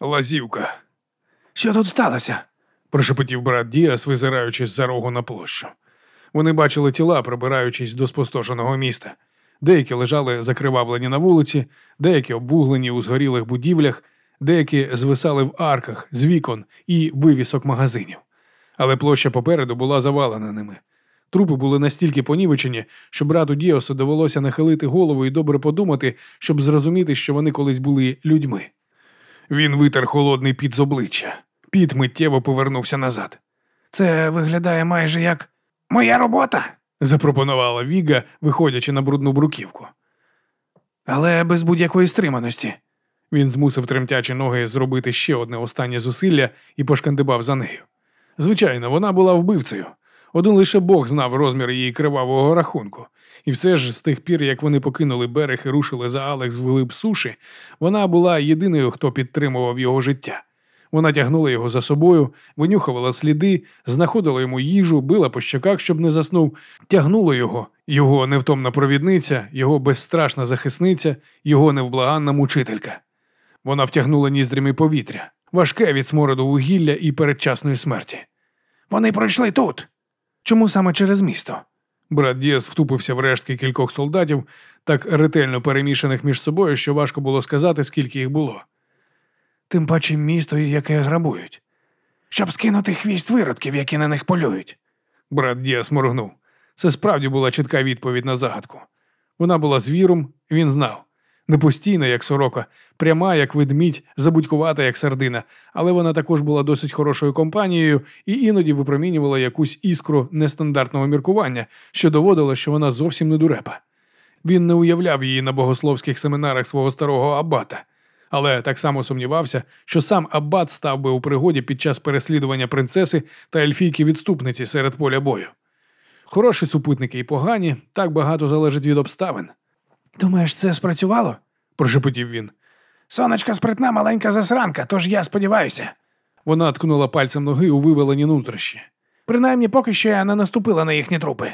Лазівка. Що тут сталося? прошепотів брат Діас, визираючись за рогу на площу. Вони бачили тіла, пробираючись до спустошеного міста. Деякі лежали закривавлені на вулиці, деякі обвуглені у згорілих будівлях, деякі звисали в арках з вікон і вивісок магазинів. Але площа попереду була завалена ними. Трупи були настільки понівечені, що брату Діосу довелося нахилити голову і добре подумати, щоб зрозуміти, що вони колись були людьми. Він витер холодний піт з обличчя. Піт миттєво повернувся назад. Це виглядає майже як моя робота, запропонувала Віга, виходячи на брудну бруківку. Але без будь-якої стриманості. Він змусив тремтячі ноги зробити ще одне останнє зусилля і пошкандибав за нею. Звичайно, вона була вбивцею. Один лише Бог знав розмір її кривавого рахунку, і все ж з тих пір, як вони покинули берег і рушили за Алекс в глиб суші, вона була єдиною, хто підтримував його життя. Вона тягнула його за собою, винюхувала сліди, знаходила йому їжу, била по щоках, щоб не заснув, тягнула його, його невтомна провідниця, його безстрашна захисниця, його невблаганна мучителька. Вона втягнула ніздрями повітря, важке від смороду вугілля і передчасної смерті. Вони пройшли тут. Чому саме через місто? Брат Діас втупився в рештки кількох солдатів, так ретельно перемішаних між собою, що важко було сказати, скільки їх було. Тим паче місто, яке грабують, щоб скинути хвіст виродків, які на них полюють. Брат Діас моргнув. Це справді була чітка відповідь на загадку. Вона була звіром, він знав. Не постійна, як сорока, пряма, як ведмідь, забудькувата, як сардина, але вона також була досить хорошою компанією і іноді випромінювала якусь іскру нестандартного міркування, що доводило, що вона зовсім не дурепа. Він не уявляв її на богословських семінарах свого старого аббата, але так само сумнівався, що сам аббат став би у пригоді під час переслідування принцеси та ельфійки відступниці серед поля бою. Хороші супутники і погані, так багато залежить від обставин. Думаєш, це спрацювало? прошепотів він. Сонечка спритна маленька засранка, тож я сподіваюся. Вона ткнула пальцем ноги у вивелені нутрощі. Принаймні, поки що я не наступила на їхні трупи.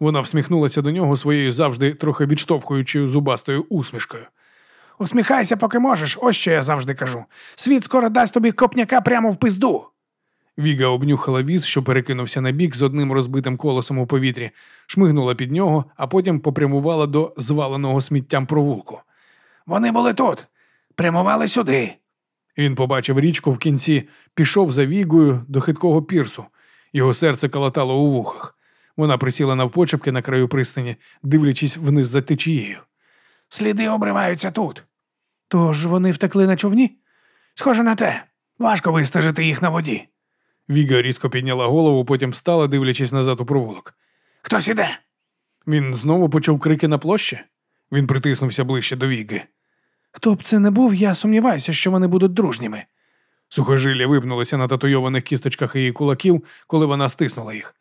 Вона всміхнулася до нього своєю завжди трохи відштовхуючою зубастою усмішкою. Усміхайся, поки можеш, ось що я завжди кажу. Світ скоро дасть тобі копняка прямо в пизду. Віга обнюхала віз, що перекинувся на бік з одним розбитим колесом у повітрі, шмигнула під нього, а потім попрямувала до зваленого сміттям провулку. Вони були тут, прямували сюди. Він побачив річку в кінці, пішов за вігою до хиткого пірсу. Його серце калатало у вухах. Вона присіла навпочепки на краю пристані, дивлячись вниз за течією. Сліди обриваються тут. Тож вони втекли на човні? Схоже на те. Важко вистежити їх на воді. Віга різко підняла голову, потім встала, дивлячись назад у провулок. Хтось іде. Він знову почув крики на площі. Він притиснувся ближче до Віги. Хто б це не був, я сумніваюся, що вони будуть дружніми. Сухожилля випнулися на татуйованих кісточках її кулаків, коли вона стиснула їх.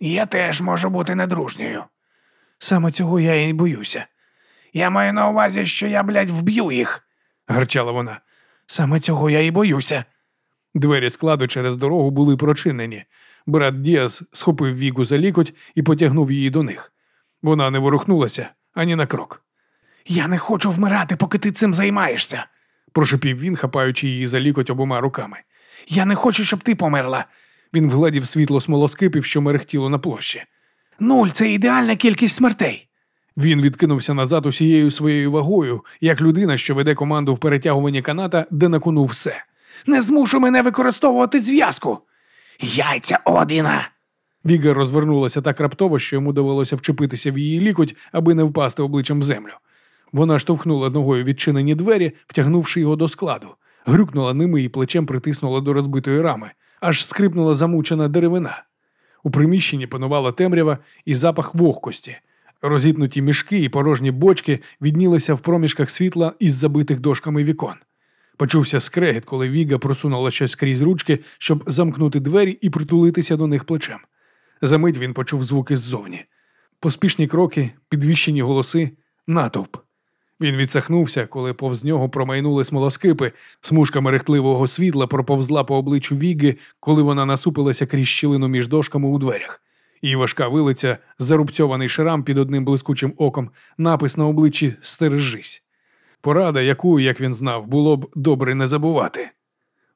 Я теж можу бути недружньою. Саме цього я і боюся. Я маю на увазі, що я, блядь, вб'ю їх, гарчала вона. Саме цього я і боюся. Двері складу через дорогу були прочинені. Брат Діас схопив вігу за лікоть і потягнув її до них. Вона не ворухнулася ані на крок. Я не хочу вмирати, поки ти цим займаєшся, прошепів він, хапаючи її за лікоть обома руками. Я не хочу, щоб ти померла. Він вгладів світло смолоскипів, що мерехтіло на площі. Нуль це ідеальна кількість смертей. Він відкинувся назад усією своєю вагою, як людина, що веде команду в перетягуванні каната, де на кону все. Не змушу мене використовувати зв'язку. Яйця Одіна. Віга розвернулася так раптово, що йому довелося вчепитися в її лікоть, аби не впасти обличчям в землю. Вона штовхнула ногою відчинені двері, втягнувши його до складу, грюкнула ними і плечем притиснула до розбитої рами, аж скрипнула замучена деревина. У приміщенні панувала темрява і запах вогкості. Розітнуті мішки і порожні бочки віднілися в проміжках світла із забитих дошками вікон. Почувся скрегіт, коли Віга просунула щось крізь ручки, щоб замкнути двері і притулитися до них плечем. Замить він почув звуки ззовні. Поспішні кроки, підвищені голоси, натовп. Він відсахнувся, коли повз нього промайнули смолоскипи, смужка мерехтливого світла проповзла по обличчю Віги, коли вона насупилася крізь щілину між дошками у дверях. Її важка вилиця, зарубцьований шрам під одним блискучим оком, напис на обличчі Стережись. Порада, яку, як він знав, було б добре не забувати.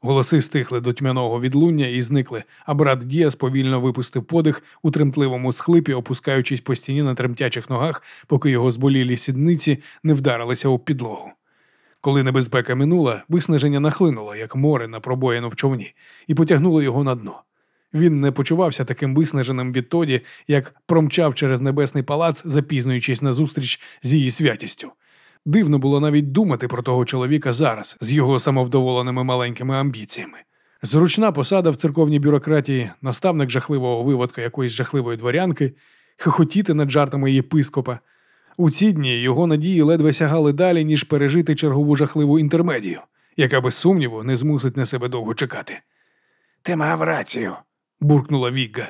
Голоси стихли до тьмяного відлуння і зникли, а брат Діас повільно випустив подих у тремтливому схлипі, опускаючись по стіні на тремтячих ногах, поки його зболілі сідниці не вдарилися об підлогу. Коли небезпека минула, виснаження нахлинуло, як море на пробоїну в човні, і потягнуло його на дно. Він не почувався таким виснаженим відтоді, як промчав через небесний палац, запізнюючись на зустріч з її святістю. Дивно було навіть думати про того чоловіка зараз з його самовдоволеними маленькими амбіціями. Зручна посада в церковній бюрократії, наставник жахливого виводка якоїсь жахливої дворянки, хихотіти над жартами єпископа. У ці дні його надії ледве сягали далі, ніж пережити чергову жахливу інтермедію, яка без сумніву не змусить на себе довго чекати. Ти мав рацію. буркнула Вігга.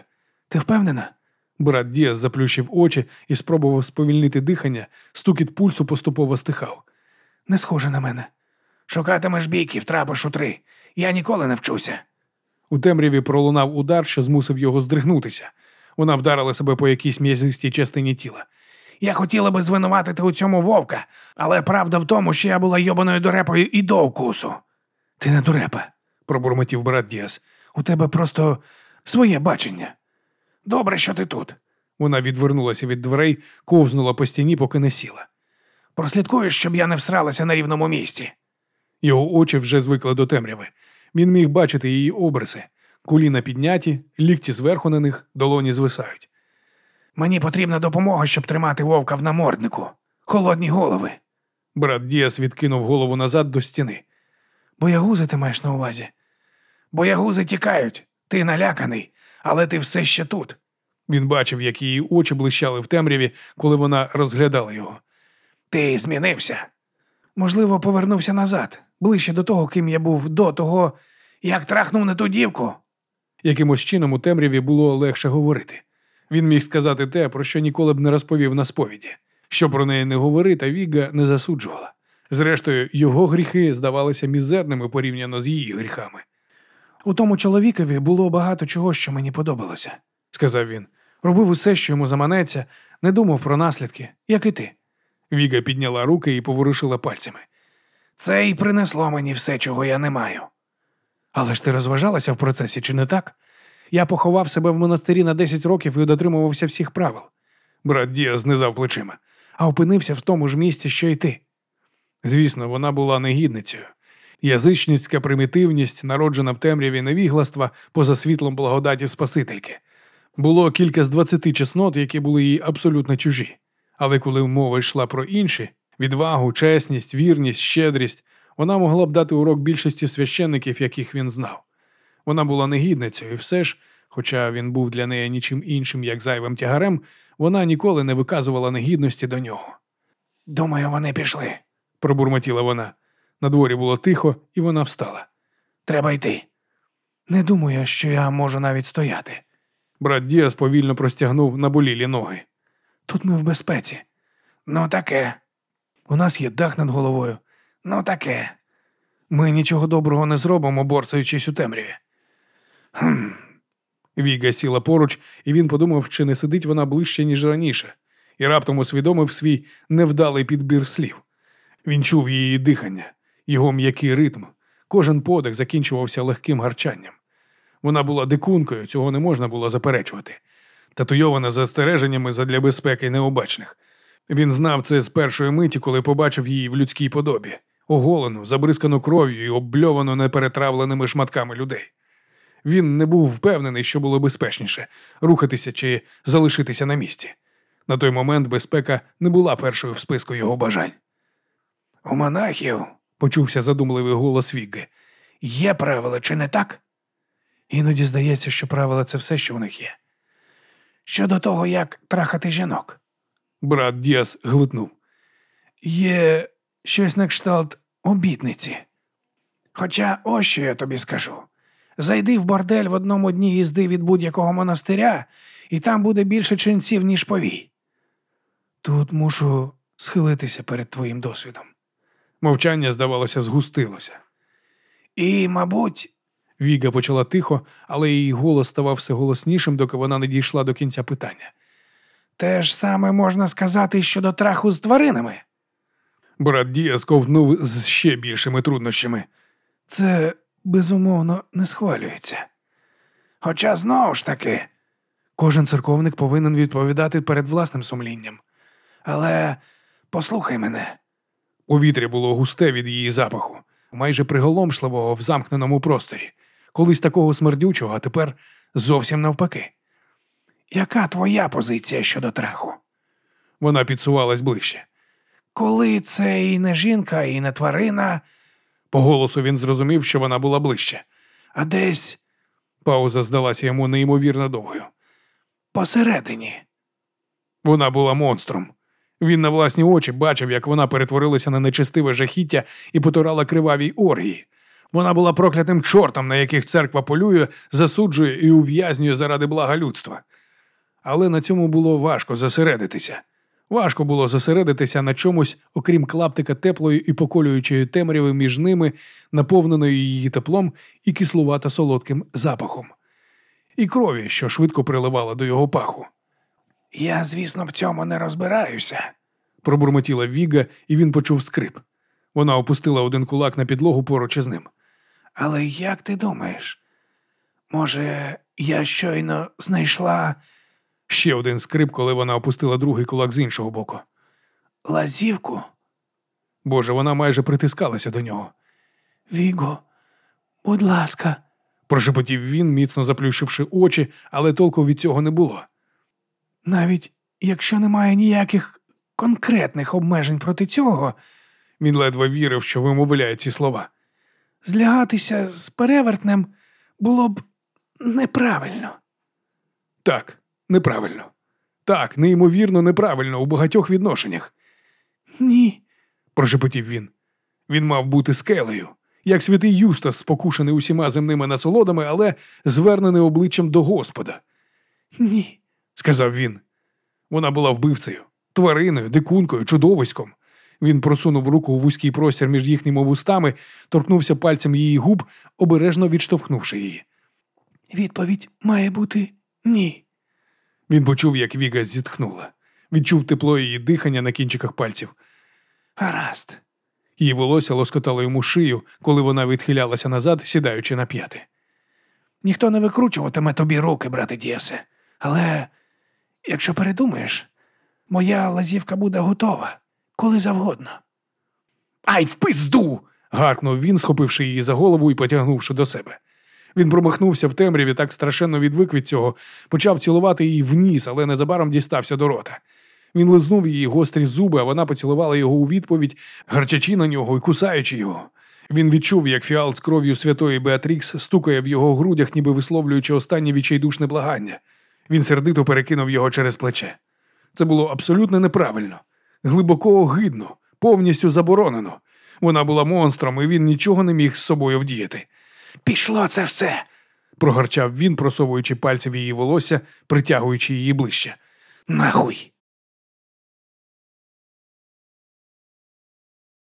Ти впевнена? Брат Діас заплющив очі і спробував сповільнити дихання, стукіт пульсу поступово стихав. Не схоже на мене. Шукатимеш бійків, трапиш у три. Я ніколи не вчуся. У темряві пролунав удар, що змусив його здригнутися. Вона вдарила себе по якійсь м'язистій частині тіла. Я хотіла би звинуватити у цьому вовка, але правда в тому, що я була йобаною дурепою і до укусу. Ти не дурепа, пробурмотів брат Діас. У тебе просто своє бачення. Добре, що ти тут. Вона відвернулася від дверей, ковзнула по стіні, поки не сіла. Прослідкуєш, щоб я не всралася на рівному місці. Його очі вже звикли до темряви. Він міг бачити її обриси. Куліна підняті, лікті зверху на них, долоні звисають. Мені потрібна допомога, щоб тримати вовка в наморднику. Холодні голови. Брат Діас відкинув голову назад до стіни. Боягузи ти маєш на увазі. Боягузи тікають. Ти наляканий, але ти все ще тут. Він бачив, як її очі блищали в темряві, коли вона розглядала його. Ти змінився. Можливо, повернувся назад, ближче до того, ким я був до того, як трахнув на ту дівку. Якимось чином у темряві було легше говорити. Він міг сказати те, про що ніколи б не розповів на сповіді. Що про неї не говори, та Віга не засуджувала. Зрештою, його гріхи здавалися мізерними порівняно з її гріхами. У тому чоловікові було багато чого, що мені подобалося, сказав він. Робив усе, що йому заманеться, не думав про наслідки, як і ти. Віга підняла руки і поворушила пальцями. Це і принесло мені все, чого я не маю. Але ж ти розважалася в процесі, чи не так? Я поховав себе в монастирі на 10 років і дотримувався всіх правил. Брат Дія знизав плечима, а опинився в тому ж місці, що й ти. Звісно, вона була негідницею. Язичницька примітивність, народжена в темряві невігластва поза світлом благодаті Спасительки. Було кілька з двадцяти чеснот, які були їй абсолютно чужі. Але коли мова йшла про інші відвагу, чесність, вірність, щедрість, вона могла б дати урок більшості священників, яких він знав. Вона була негідницею, і все ж, хоча він був для неї нічим іншим, як зайвим тягарем, вона ніколи не виказувала негідності до нього. Думаю, вони пішли, пробурмотіла вона. На дворі було тихо, і вона встала. Треба йти. Не думаю, що я можу навіть стояти. Брат Діас повільно простягнув наболілі ноги. Тут ми в безпеці. Ну, таке. У нас є дах над головою. Ну, таке. Ми нічого доброго не зробимо, борцаючись у темряві. Хм. Віга сіла поруч, і він подумав, чи не сидить вона ближче, ніж раніше, і раптом усвідомив свій невдалий підбір слів. Він чув її дихання, його м'який ритм. Кожен подих закінчувався легким гарчанням. Вона була дикункою, цього не можна було заперечувати. Татуйована застереженнями задля безпеки необачних. Він знав це з першої миті, коли побачив її в людській подобі, оголену, забризкану кров'ю і обльовану неперетравленими шматками людей. Він не був впевнений, що було безпечніше рухатися чи залишитися на місці. На той момент безпека не була першою в списку його бажань. У монахів, почувся задумливий голос Вігги, є правила, чи не так? Іноді здається, що правила це все, що в них є. Щодо того, як трахати жінок. Брат Діас глитнув. Є щось на кшталт обітниці. Хоча ось що я тобі скажу. Зайди в бордель в одному дні їзди від будь-якого монастиря, і там буде більше ченців, ніж повій. Тут мушу схилитися перед твоїм досвідом. Мовчання, здавалося, згустилося. І, мабуть, Віга почала тихо, але її голос ставав все голоснішим, доки вона не дійшла до кінця питання. Те ж саме можна сказати щодо траху з тваринами. Брат Діас ковтнув з ще більшими труднощами. Це безумовно не схвалюється. Хоча знову ж таки, кожен церковник повинен відповідати перед власним сумлінням. Але послухай мене, Повітря було густе від її запаху, майже приголомшливого в замкненому просторі, колись такого смердючого, а тепер зовсім навпаки. яка твоя позиція щодо траху? Вона підсувалась ближче. Коли це і не жінка, і не тварина, По голосу він зрозумів, що вона була ближче. а десь Пауза здалася йому неймовірно довгою. посередині. Вона була монстром. Він на власні очі бачив, як вона перетворилася на нечестиве жахіття і потурала кривавій оргії. Вона була проклятим чортом, на яких церква полює, засуджує і ув'язнює заради блага людства. Але на цьому було важко зосередитися. Важко було зосередитися на чомусь, окрім клаптика теплої і поколюючої темряви між ними, наповненої її теплом і кислувато солодким запахом, і крові, що швидко приливала до його паху. Я, звісно, в цьому не розбираюся. Пробурмотіла Віга, і він почув скрип. Вона опустила один кулак на підлогу поруч із ним. Але як ти думаєш? Може, я щойно знайшла Ще один скрип, коли вона опустила другий кулак з іншого боку. лазівку? Боже, вона майже притискалася до нього. Віго, будь ласка, Прошепотів він, міцно заплющивши очі, але толку від цього не було. Навіть якщо немає ніяких конкретних обмежень проти цього, Він ледве вірив, що вимовляє ці слова. злягатися з перевертнем було б неправильно. Так, неправильно. Так, неймовірно неправильно у багатьох відношеннях, Ні, прошепотів він. Він мав бути скелею, як святий Юстас, спокушений усіма земними насолодами, але звернений обличчям до Господа. ні. Сказав він. Вона була вбивцею, твариною, дикункою, чудовиськом. Він просунув руку у вузький простір між їхніми вустами, торкнувся пальцем її губ, обережно відштовхнувши її. Відповідь має бути ні. Він почув, як Віга зітхнула, відчув тепло її дихання на кінчиках пальців. Гаразд. Її волосся лоскотало йому шию, коли вона відхилялася назад, сідаючи на п'яти. Ніхто не викручуватиме тобі руки, брате Діасе. Але якщо передумаєш, моя лазівка буде готова коли завгодно. Ай, в пизду. гаркнув він, схопивши її за голову і потягнувши до себе. Він промахнувся в темряві, так страшенно відвик від цього, почав цілувати її в ніс, але незабаром дістався до рота. Він лизнув її гострі зуби, а вона поцілувала його у відповідь, гарчачи на нього і кусаючи його. Він відчув, як фіал з кров'ю святої Беатрікс стукає в його грудях, ніби висловлюючи останнє відчайдушне благання. Він сердито перекинув його через плече. Це було абсолютно неправильно, глибоко огидно, повністю заборонено. Вона була монстром, і він нічого не міг з собою вдіяти. Пішло це все. Прогарчав він, просовуючи пальці в її волосся, притягуючи її ближче. Нахуй.